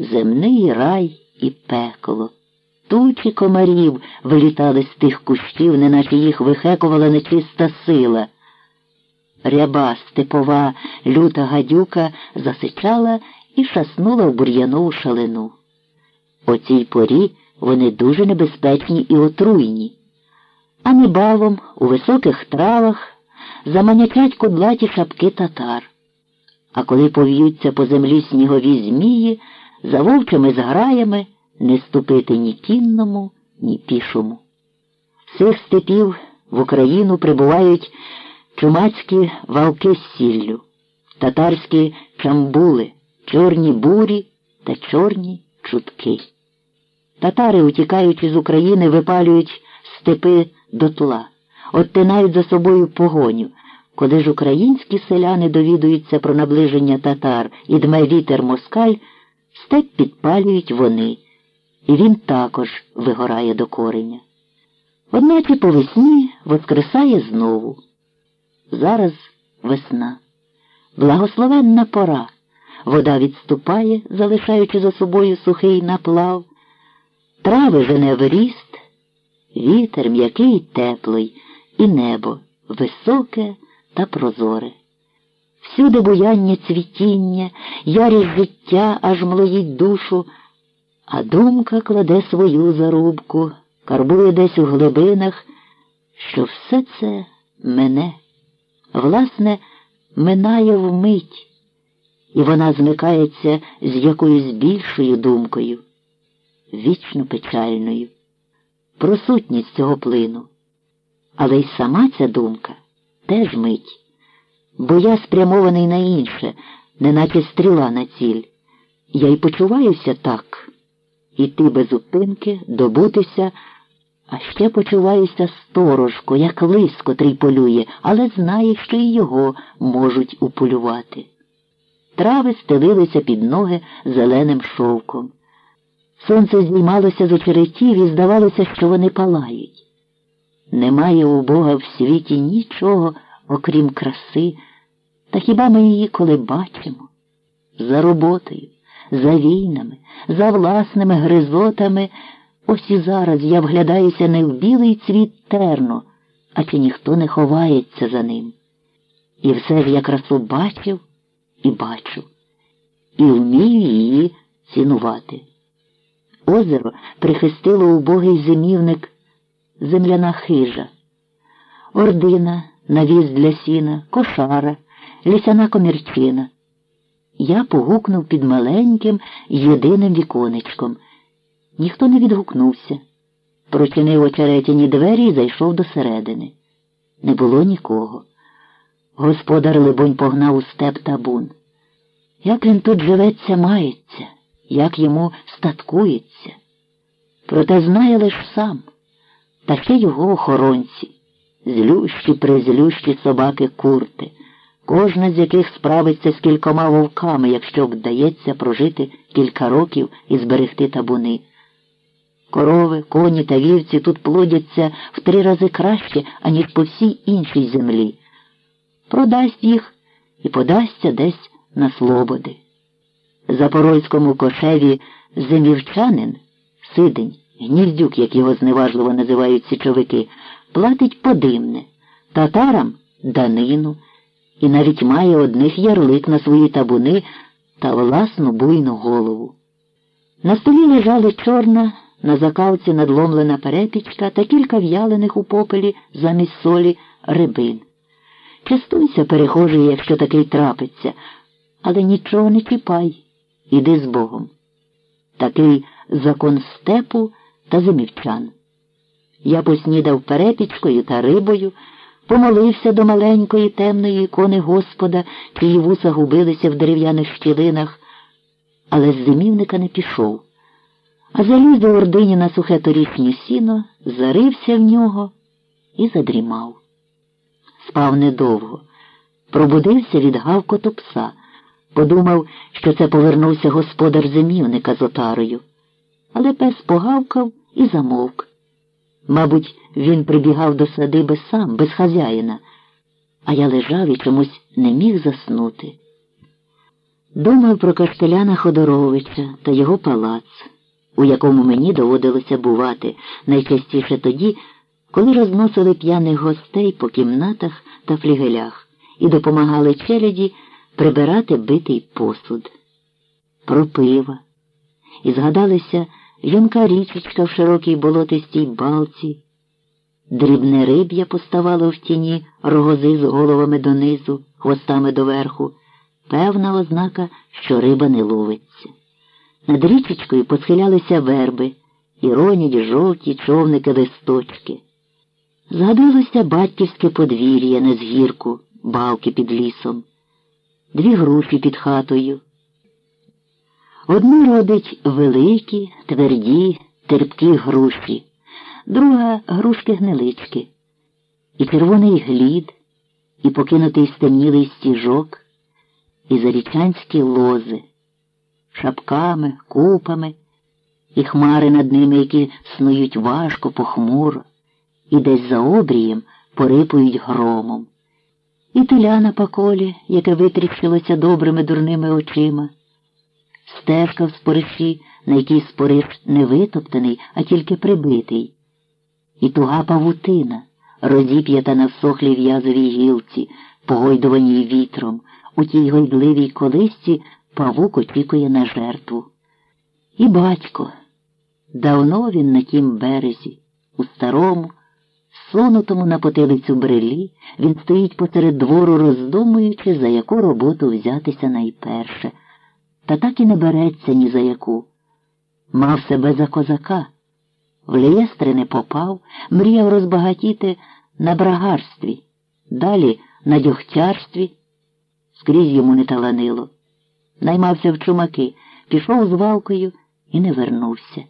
земний рай і пекло. Тучі комарів вилітали з тих кущів, неначе їх вихекувала нечиста сила. Ряба степова люта гадюка засичала і шаснула в бур'янову шалину. О цій порі вони дуже небезпечні і отруйні, а небавом у високих травах заманячать кудлаті шапки татар. А коли пов'ються по землі снігові змії, за вовчими зграями не ступити ні кінному, ні пішому. З цих степів в Україну прибувають чумацькі валки з сіллю, татарські чамбули, чорні бурі та чорні чутки. Татари, утікаючи з України, випалюють степи дотла, оттинають за собою погоню. Коли ж українські селяни довідуються про наближення татар і дме вітер москаль, степ підпалюють вони, і він також вигорає до кореня. Одначе по весні воскресає знову. Зараз весна. Благословенна пора. Вода відступає, залишаючи за собою сухий наплав. Трави жене в ріст, вітер м'який теплий, і небо високе та прозоре. Всюди буяння цвітіння, ярість життя аж млоїть душу, а думка кладе свою зарубку, карбує десь у глибинах, що все це мене, власне, минає вмить, і вона змикається з якоюсь більшою думкою, вічно печальною, про сутність цього плину. Але й сама ця думка теж мить, бо я спрямований на інше, неначе стріла на ціль. Я й почуваюся так, іти без упинки, добутися, а ще почуваюся сторожко, як лис, котрий полює, але знає, що і його можуть уполювати. Трави стелилися під ноги зеленим шовком. Сонце знімалося з очеретів і здавалося, що вони палають. Немає у Бога в світі нічого, окрім краси, та хіба ми її коли бачимо? За роботою, за війнами, за власними гризотами, ось і зараз я вглядаюся не в білий цвіт терну, а чи ніхто не ховається за ним. І все ж я красу бачив і бачу, і вмію її цінувати. Озеро прихистило убогий зимівник земляна хижа, ордина, навіз для сіна, кошара, лісяна комірчина. Я погукнув під маленьким єдиним віконечком. Ніхто не відгукнувся. Прочинив очеретяні двері і зайшов до середини. Не було нікого. Господар, либонь, погнав у степ табун. Як він тут живеться, мається, як йому статкується. Проте знає лиш сам та ще його охоронці, злющі призлющі собаки курти, кожна з яких справиться з кількома вовками, якщо вдається прожити кілька років і зберегти табуни. Корови, коні та вівці тут плодяться в три рази краще, аніж по всій іншій землі. Продасть їх і подасться десь на слободи. Запорозькому кошеві зимівчанин сидень. Гніздюк, як його зневажливо називають січовики, платить подимне, татарам данину і навіть має одних ярлик на свої табуни та власну буйну голову. На столі лежали чорна, на закалці надломлена перепічка та кілька в'ялених у попелі замість солі рибин. Частуйся, перехожий, якщо такий трапиться, але нічого не чіпай, іди з Богом. Такий закон степу та зимівчан. Я поснідав перепічкою та рибою, помолився до маленької темної ікони Господа, чиї вуса губилися в дерев'яних щілинах, але з зимівника не пішов. А заліз до ордині на сухе торішнє сіно, зарився в нього і задрімав. Спав недовго, пробудився від гавкоту пса, подумав, що це повернувся господар зимівника з отарою. Але пес погавкав і замовк. Мабуть, він прибігав до садиби сам, без хазяїна, а я лежав і чомусь не міг заснути. Думав про Каштеляна Ходоровича та його палац, у якому мені доводилося бувати найчастіше тоді, коли розносили п'яних гостей по кімнатах та флігелях і допомагали челяді прибирати битий посуд. Про пива. І згадалися юнка річечка в широкій болотистій балці. Дрібне риб'я поставало в тіні рогози з головами донизу, хвостами доверху. Певна ознака, що риба не ловиться. Над річечкою посхилялися верби і ронять жовті човники листочки. Згадалося батьківське подвір'я на згірку, балки під лісом, дві груші під хатою. Одну родить великі, тверді, терпкі груші, друга грушки гнилички, і червоний глід, і покинутий стемнілий стіжок, і зарічанські лози, шапками, купами, і хмари над ними, які снують важко, похмуро, і десь за обрієм порипують громом. І теля на поколі, яке витріщилося добрими дурними очима стежка в спориші, на якій спориш не витоптаний, а тільки прибитий, і туга павутина, розіп'ята на всохлій в'язовій гілці, погойдуваній вітром, у тій гойдливій колисці павук очікує на жертву. І батько, давно він на тім березі, у старому, сунутому на потилицю брелі, він стоїть посеред двору, роздумуючи, за яку роботу взятися найперше та так і не береться ні за яку. Мав себе за козака, в лієстри не попав, мріяв розбагатіти на брагарстві, далі на дьогтярстві, скрізь йому не таланило. Наймався в чумаки, пішов з валкою і не вернувся.